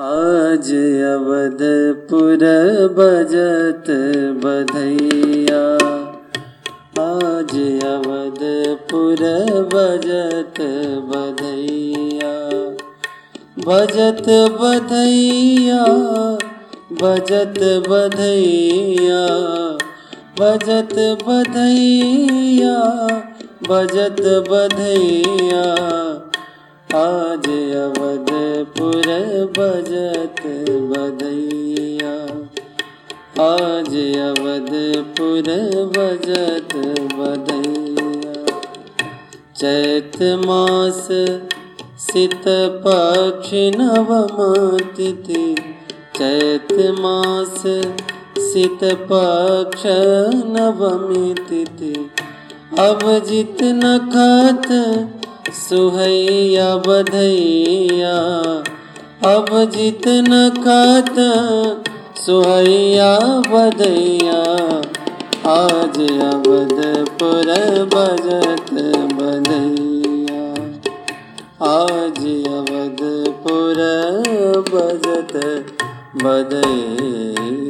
आज अवधपुर बजत बधैया। आज अवधपुर बजत बधैया। बजत बधैया बजत बधैया। बजत बधैया बजत बधैया आज अवधपुर बजत बधैया। आज अवधपुर बजत बधैया। चैत मास शीत पक्ष नवमतिथि। चैत मास शीत पक्ष नवमी तिथि अब जित नखत सुहैया बधैया अब जित नखत सुहैया बधैया आज अवधपुर बजत बधैया आज अवधपुर बजत बधैया